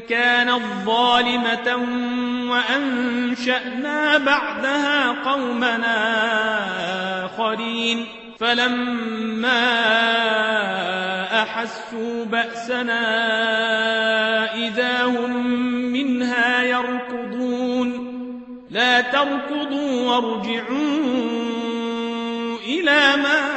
كانت ظالمة وأنشأنا بعدها قومنا آخرين. فلما أحسوا بأسنا إذا هم منها يركضون. لا تركضوا وارجعوا إلى ما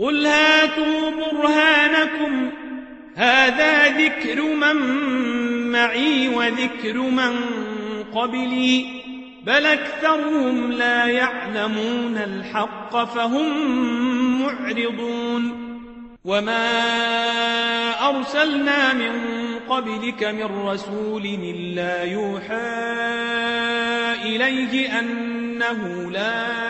قل هاتوا برهانكم هذا ذكر من معي وذكر من قبلي بل أكثرهم لا يعلمون الحق فهم معرضون وما أرسلنا من قبلك من رسول إلا يوحى إليه أنه لا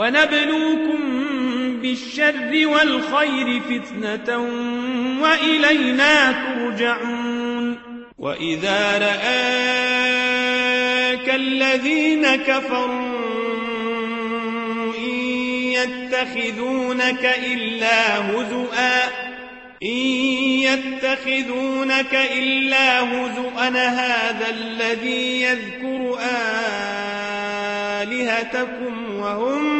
ونبلوكم بالشر والخير فتنة وإلينا ترجعون. وإذا رآك الذين كفروا إن يتخذونك إلا هزؤا إن يتخذونك إلا هزؤا هذا الذي يذكر آلهتكم وهم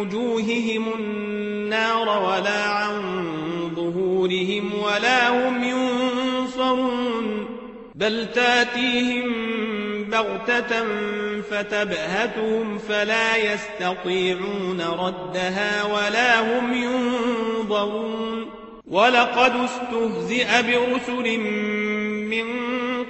وجوههم النار ولا عن ظهورهم ولا هم ينصرون بل تاتيهم بغتة فتبهتهم فلا يستطيعون ردها ولا هم ينظرون. ولقد استهزئ برسل من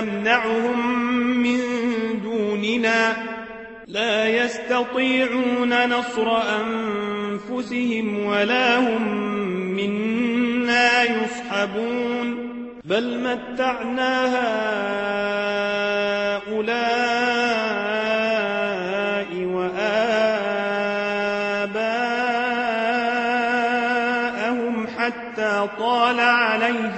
تمنعهم من دوننا لا يستطيعون نصر أنفسهم ولا هم منا يصحبون بل متعنا هؤلاء وآباءهم حتى طال عليهم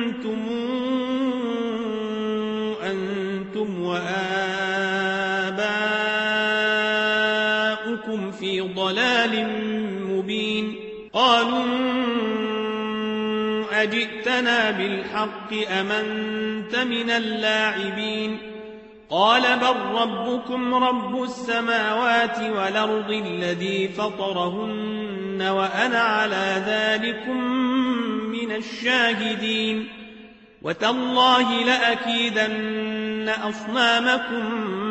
ضلال مبين. قالوا أجئتنا بالحق أمنت من اللاعبين. قال بل ربكم رب السماوات والأرض الذي فطرهن وأنا على ذلكم من الشاهدين. وتالله لأكيدن أصنامكم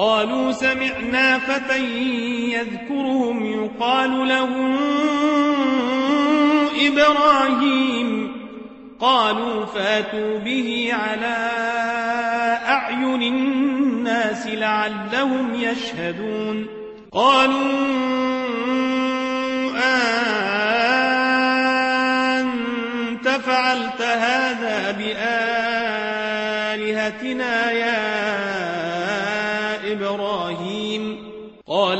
قالوا سمعنا فتى يذكرهم يقال له إبراهيم. قالوا فاتوا به على أعين الناس لعلهم يشهدون. قالوا أنت فعلت هذا بآلهتنا يا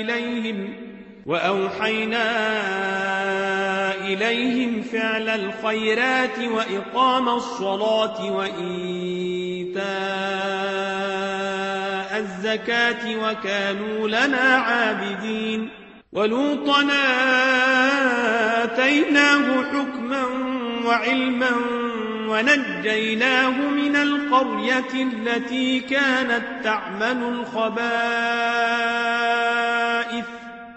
إليهم وأوحينا إليهم فعل الخيرات وإقام الصلاة وإيتاء الزكاة وكانوا لنا عابدين ولوطنا آتيناه حكما وعلما ونجيناه من القرية التي كانت تعمل الخبائث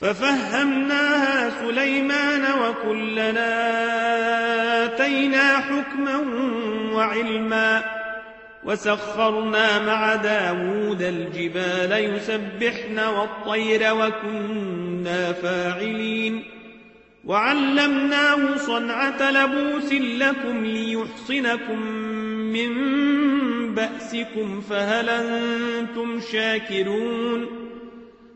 ففهمناها سليمان وكلنا آتينا حكما وعلما وسخرنا مع داود الجبال يسبحن والطير وكنا فاعلين وعلمناه صنعة لبوس لكم ليحصنكم من بأسكم فهل أنتم شاكرون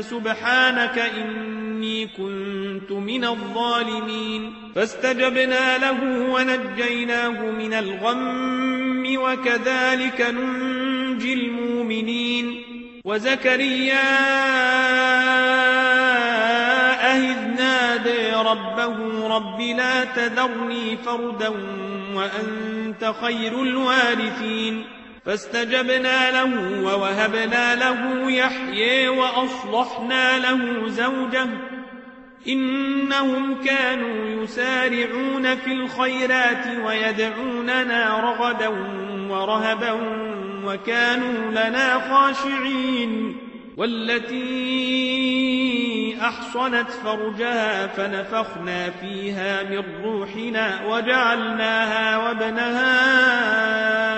سبحانك إني كنت من الظالمين. فاستجبنا له ونجيناه من الغم وكذلك ننجي المؤمنين. وزكريا أهذ نادى ربه رب لا تذرني فردا وأنت خير الوارثين. فاستجبنا له ووهبنا له يحيى وأصلحنا له زوجه. إنهم كانوا يسارعون في الخيرات ويدعوننا رغدا ورهبا وكانوا لنا خاشعين. والتي أحصنت فرجها فنفخنا فيها من روحنا وجعلناها وابنها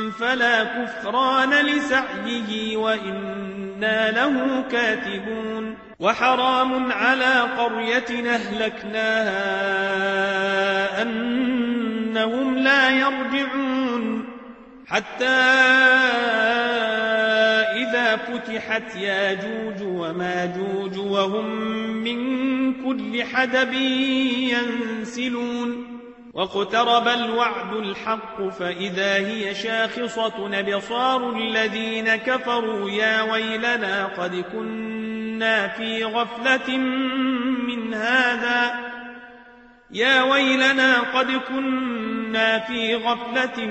فلا كفران لسعيه وإنا له كاتبون. وحرام على قرية أهلكناها أنهم لا يرجعون. حتى إذا فتحت ياجوج وماجوج وهم من كل حدب ينسلون. واقترب الوعد الحق فإذا هي شاخصة نبصار الذين كفروا يا ويلنا قد كنا في غفلة من هذا. يا ويلنا قد كنا في غفلة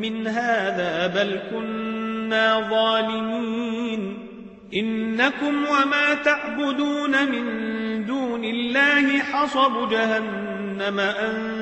من هذا بل كنا ظالمين. إنكم وما تعبدون من دون الله حصب جهنم. أنتم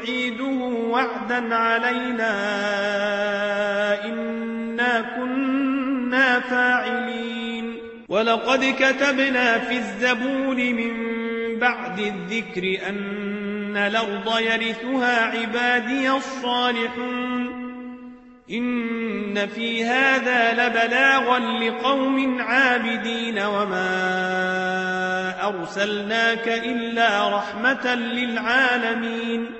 نعيده وعدا علينا إنا كنا فاعلين. ولقد كتبنا في الزبور من بعد الذكر أن الأرض يرثها عبادي الصالحون. إن في هذا لبلاغا لقوم عابدين وما أرسلناك إلا رحمة للعالمين.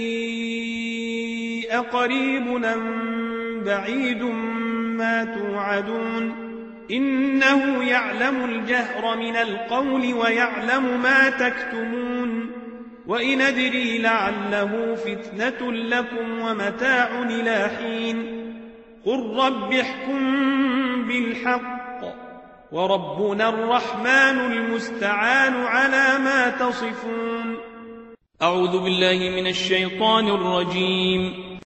أقريب أم بعيد ما توعدون إنه يعلم الجهر من القول ويعلم ما تكتمون وإن أدري لعله فتنة لكم ومتاع إلى حين قل رب احكم بالحق وربنا الرحمن المستعان على ما تصفون أعوذ بالله من الشيطان الرجيم